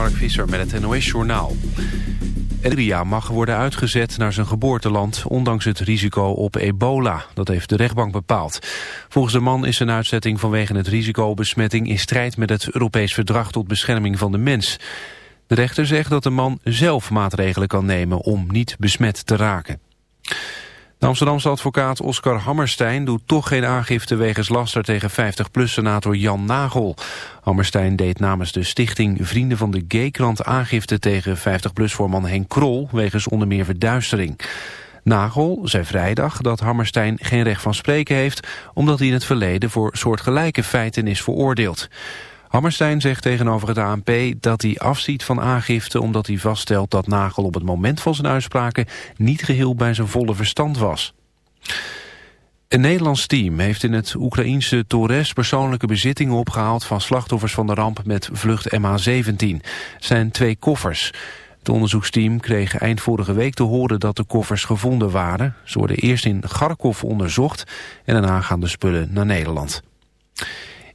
Mark Visser met het NOS-journaal. Eritrea mag worden uitgezet naar zijn geboorteland... ondanks het risico op ebola. Dat heeft de rechtbank bepaald. Volgens de man is zijn uitzetting vanwege het risico besmetting... in strijd met het Europees Verdrag tot Bescherming van de Mens. De rechter zegt dat de man zelf maatregelen kan nemen... om niet besmet te raken. De Amsterdamse advocaat Oscar Hammerstein doet toch geen aangifte wegens laster tegen 50PLUS-senator Jan Nagel. Hammerstein deed namens de stichting Vrienden van de Gaykrant aangifte tegen 50PLUS-voorman Henk Krol wegens onder meer verduistering. Nagel zei vrijdag dat Hammerstein geen recht van spreken heeft omdat hij in het verleden voor soortgelijke feiten is veroordeeld. Hammerstein zegt tegenover het ANP dat hij afziet van aangifte... omdat hij vaststelt dat Nagel op het moment van zijn uitspraken... niet geheel bij zijn volle verstand was. Een Nederlands team heeft in het Oekraïense Torres persoonlijke bezittingen opgehaald van slachtoffers van de ramp met vlucht MH17. Het zijn twee koffers. Het onderzoeksteam kreeg eind vorige week te horen dat de koffers gevonden waren. Ze worden eerst in Kharkov onderzocht en daarna gaan de spullen naar Nederland.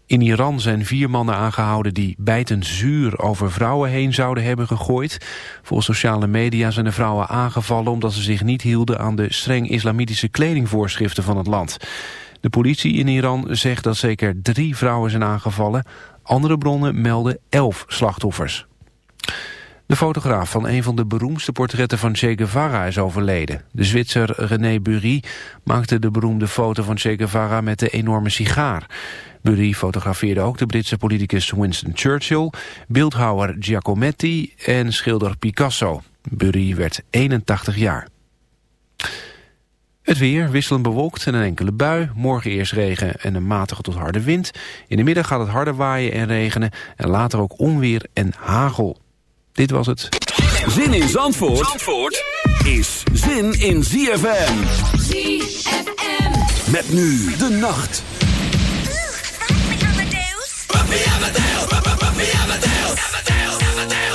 In Iran zijn vier mannen aangehouden die bijtend zuur over vrouwen heen zouden hebben gegooid. Volgens sociale media zijn de vrouwen aangevallen omdat ze zich niet hielden aan de streng islamitische kledingvoorschriften van het land. De politie in Iran zegt dat zeker drie vrouwen zijn aangevallen. Andere bronnen melden elf slachtoffers. De fotograaf van een van de beroemdste portretten van Che Guevara is overleden. De Zwitser René Bury maakte de beroemde foto van Che Guevara met de enorme sigaar. Bury fotografeerde ook de Britse politicus Winston Churchill, beeldhouwer Giacometti en schilder Picasso. Bury werd 81 jaar. Het weer wisselend bewolkt en een enkele bui. Morgen eerst regen en een matige tot harde wind. In de middag gaat het harder waaien en regenen. En later ook onweer en hagel. Dit was het. Zin in Zandvoort, Zandvoort is zin in ZFM. ZFM. Met nu de nacht. Cause I do, cause I do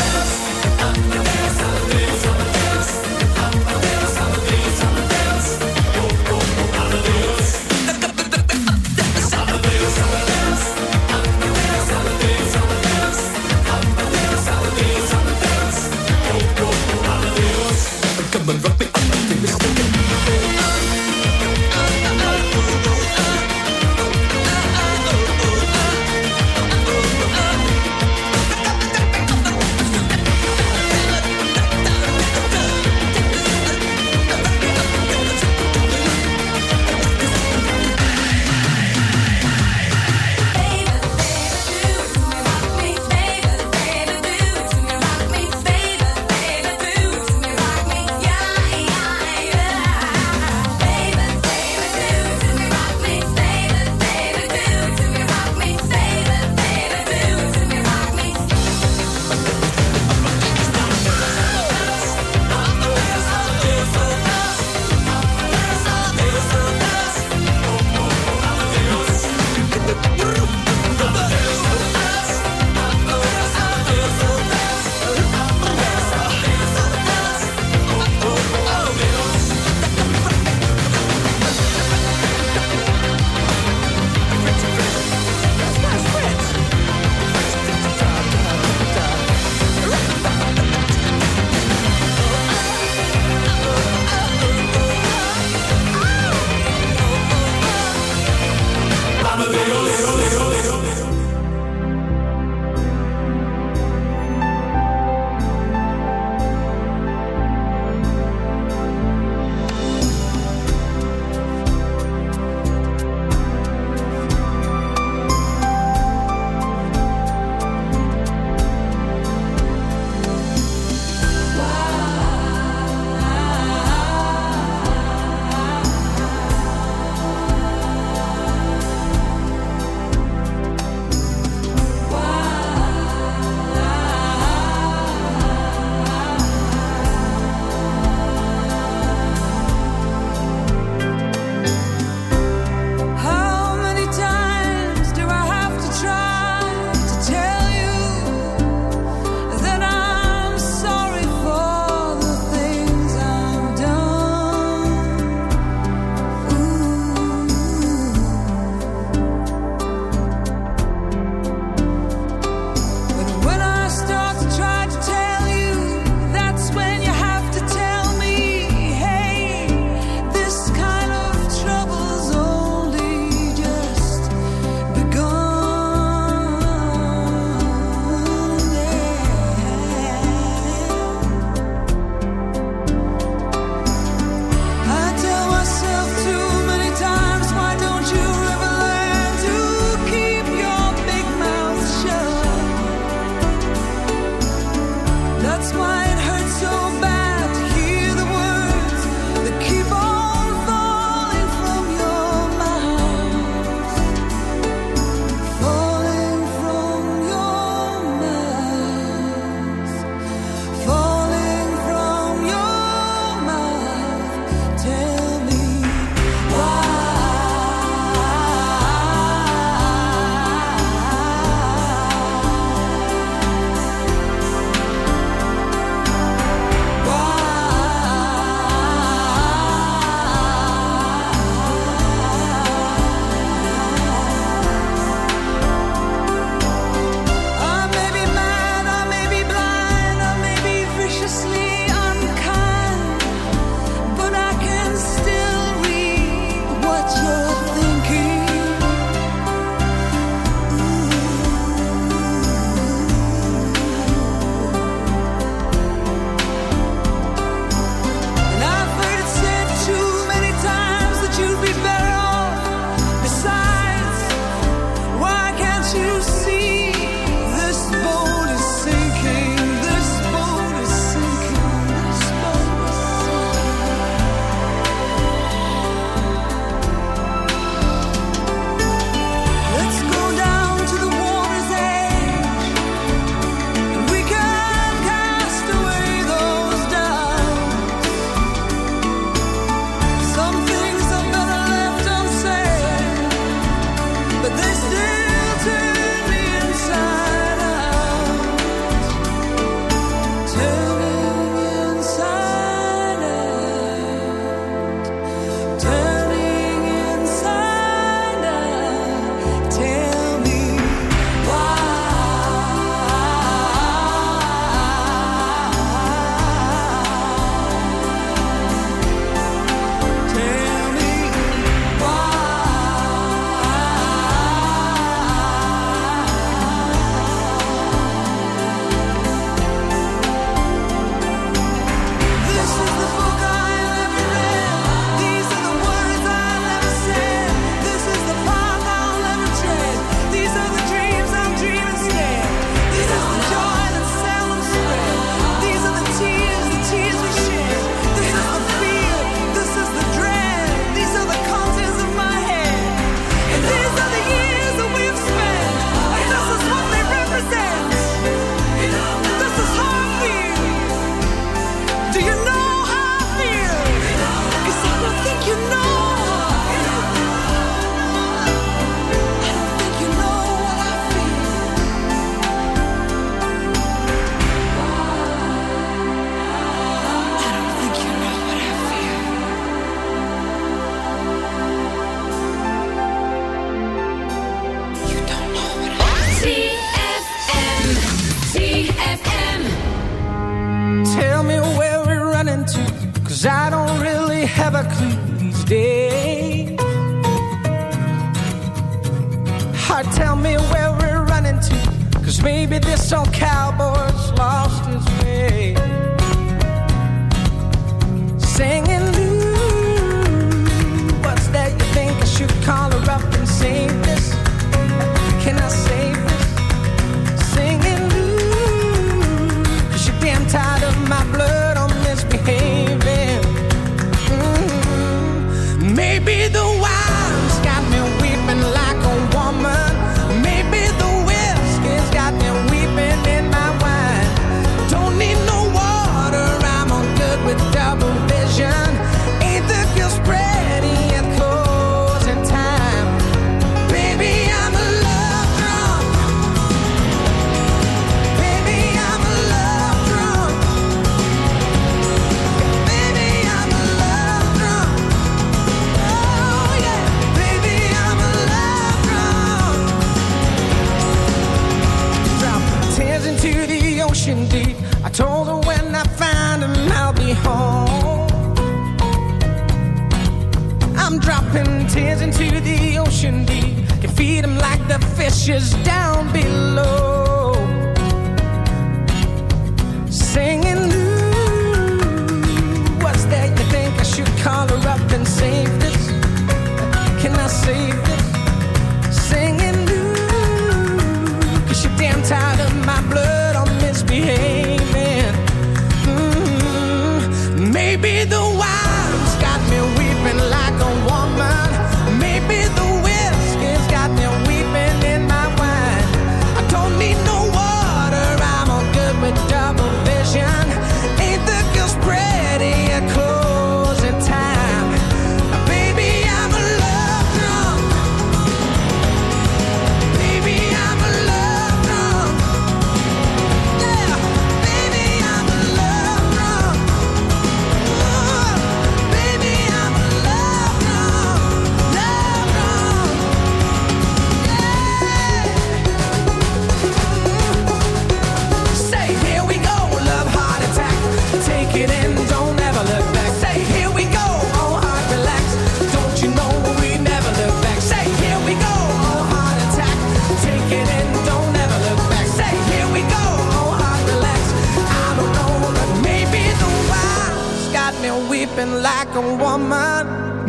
into the ocean deep. can feed them like the fishes down below.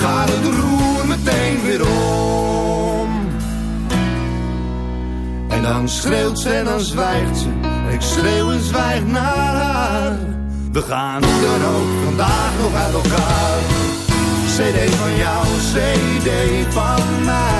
gaat het roer meteen weer om. En dan schreeuwt ze en dan zwijgt ze. Ik schreeuw en zwijg naar haar. We gaan dan ook vandaag nog uit elkaar. CD van jou, CD van mij.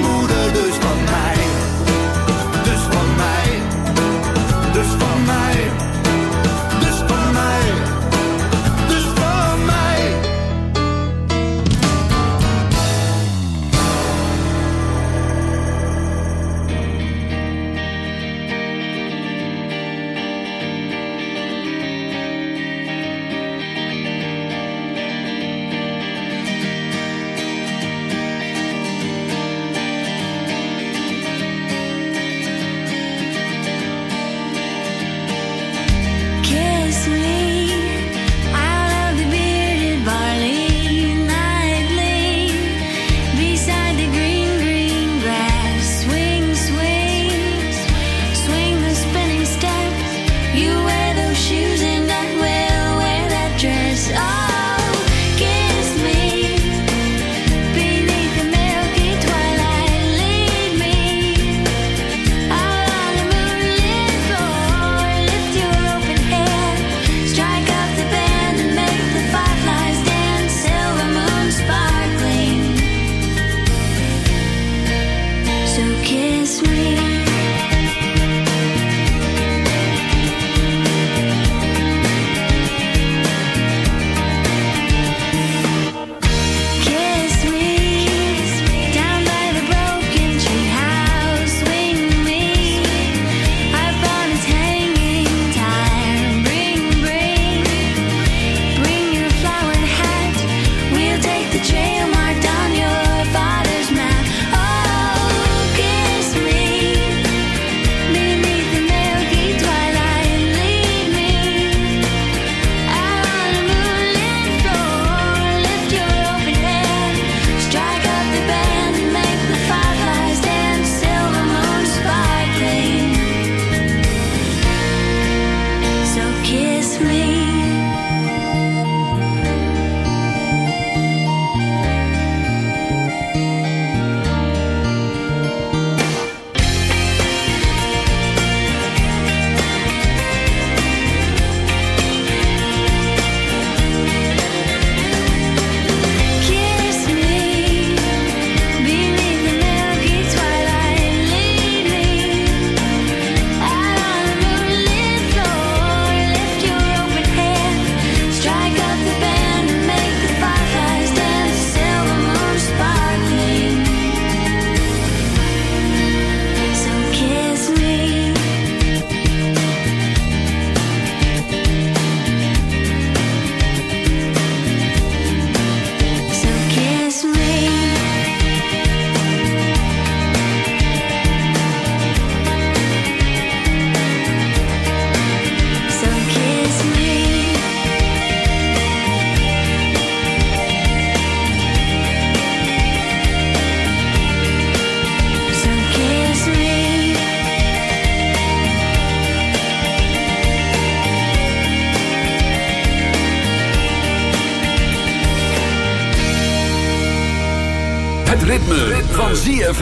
phone.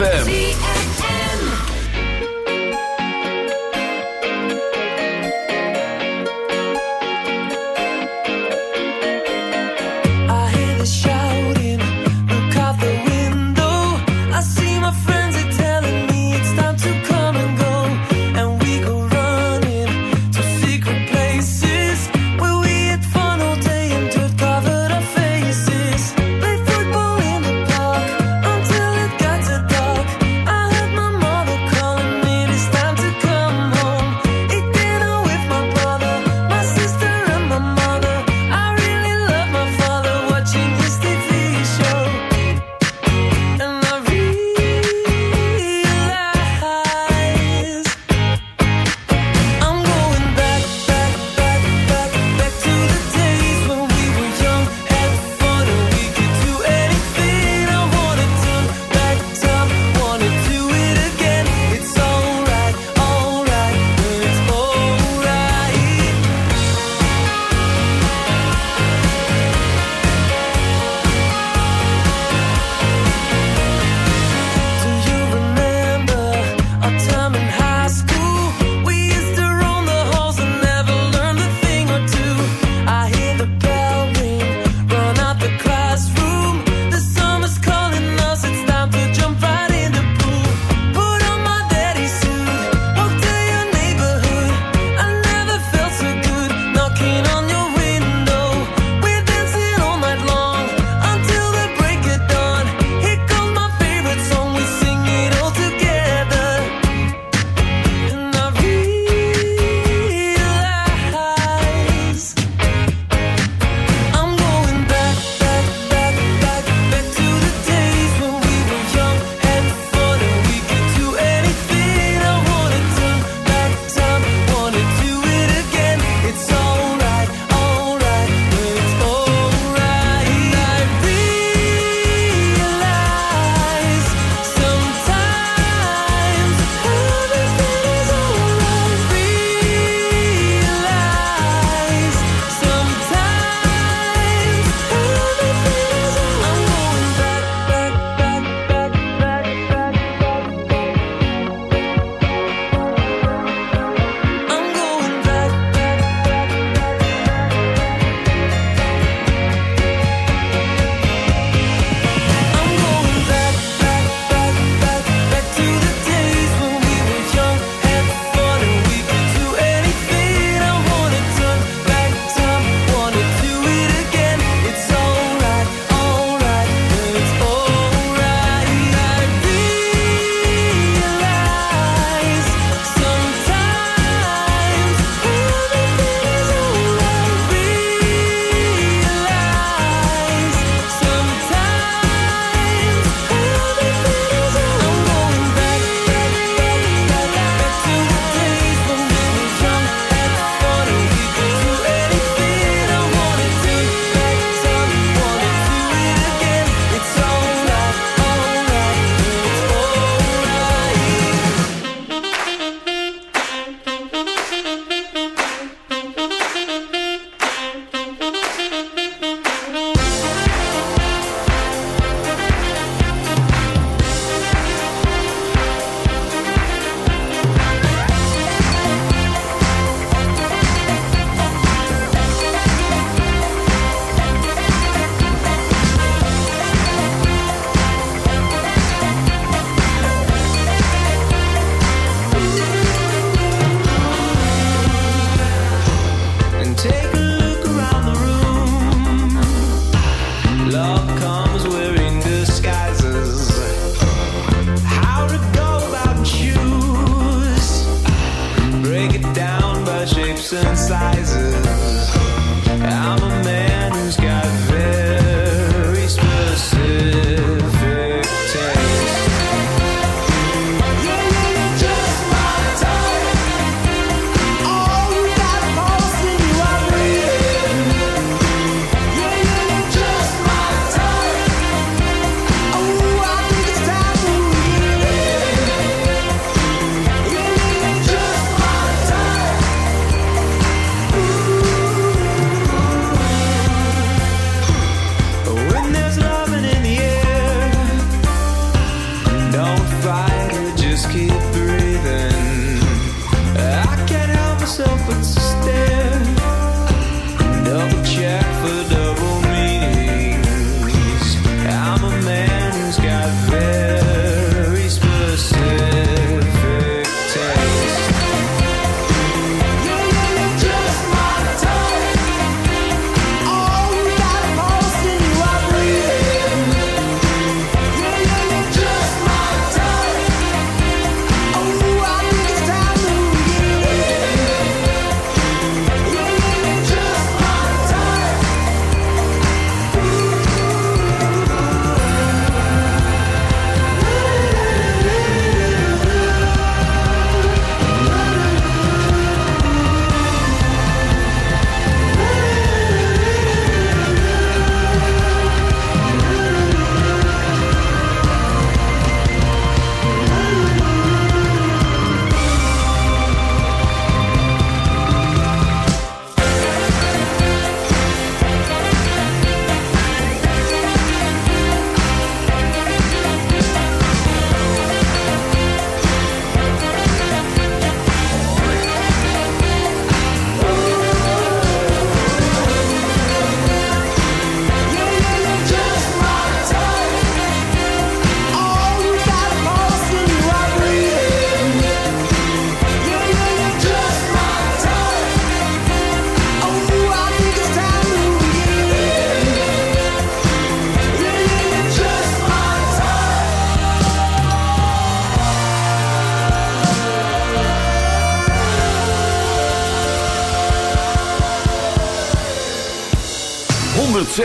ZFM.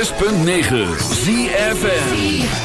106.9 ZFN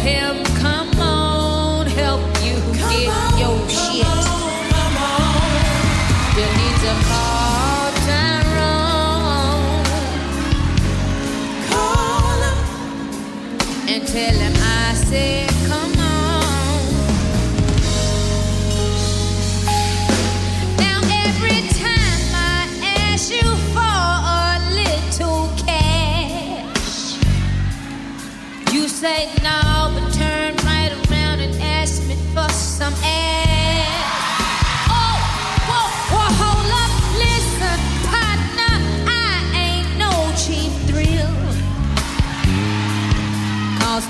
him. Come on, help you come get on, your shit. You need to call.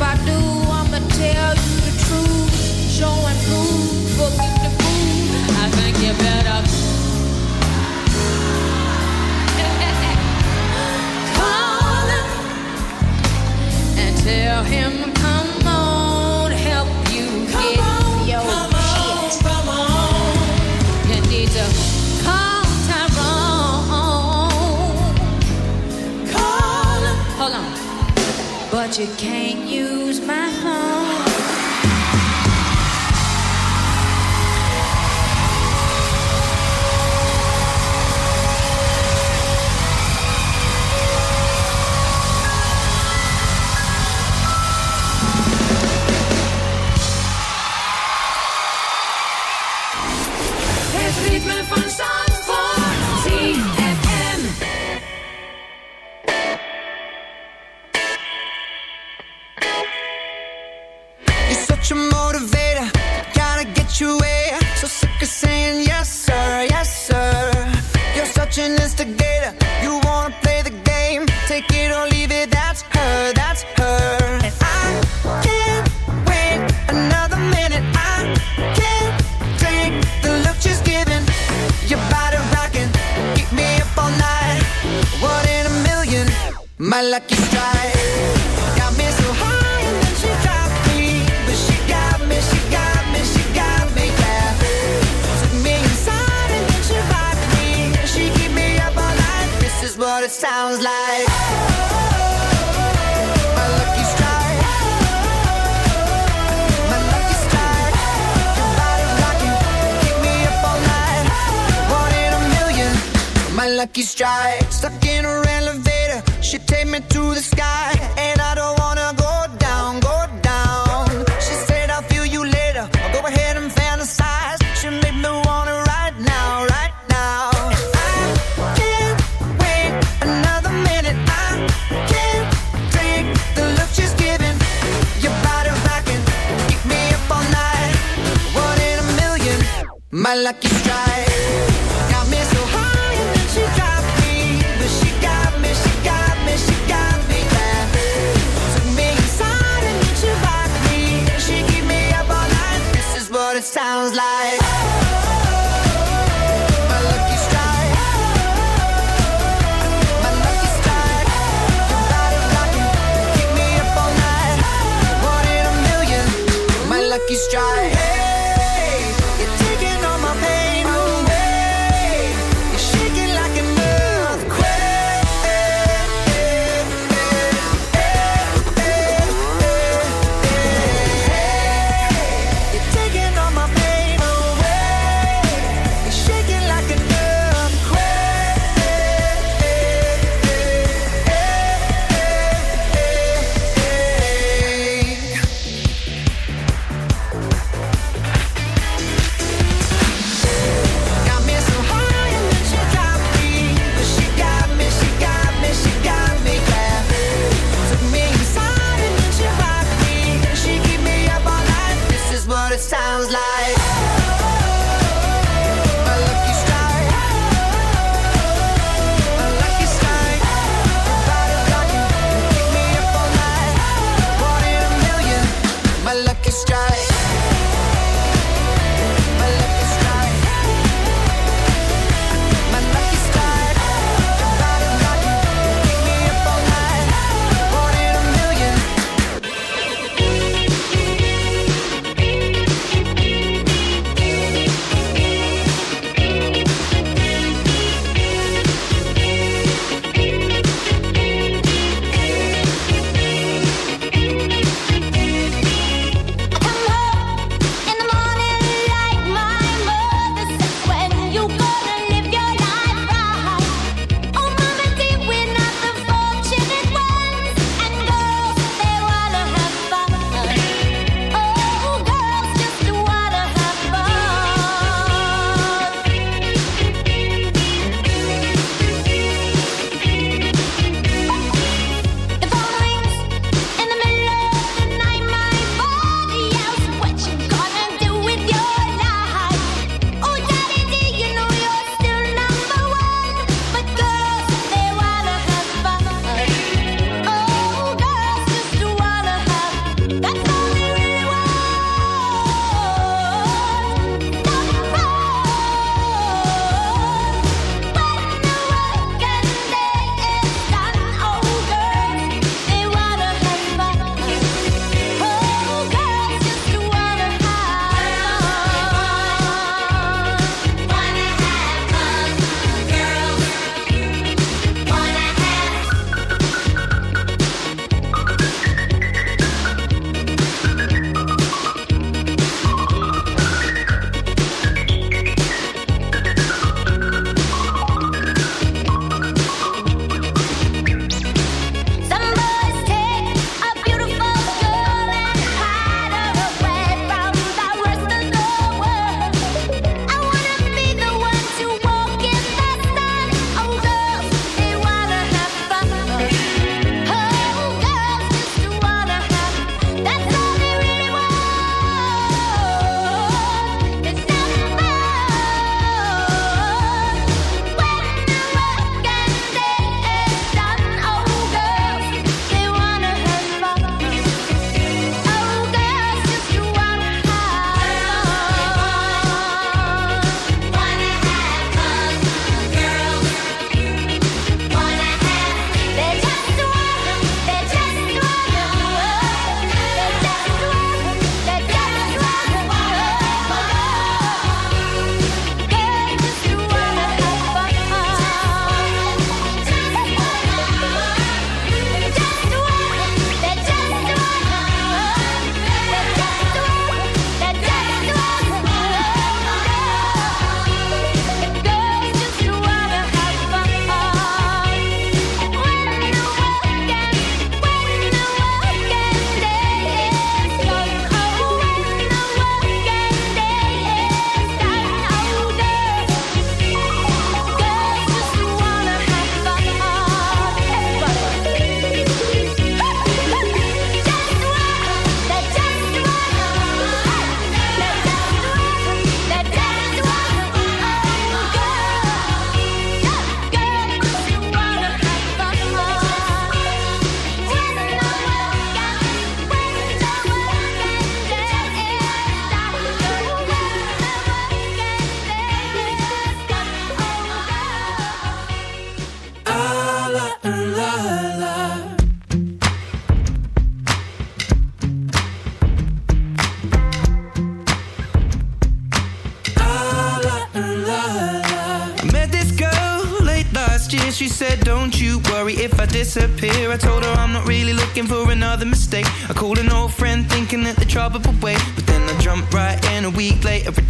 I do, I'ma tell you the truth. Show and prove. I think you better. Call him and tell him. but you can't use my heart.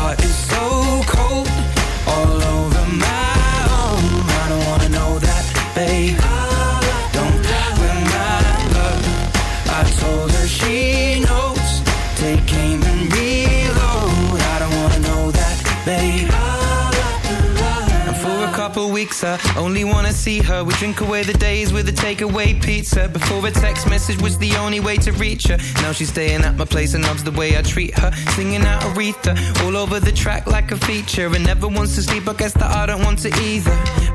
Heart is so cold. All over I only wanna see her. We drink away the days with a takeaway pizza. Before a text message was the only way to reach her. Now she's staying at my place and loves the way I treat her. Singing out Aretha all over the track like a feature. And never wants to sleep, I guess that I don't want to either.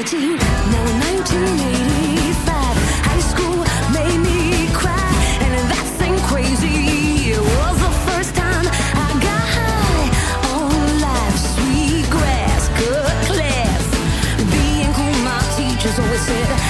Now in 1985, high school made me cry. And that thing crazy. Was the first time I got high on life. Sweet grass, good class. Being cool, my teachers always said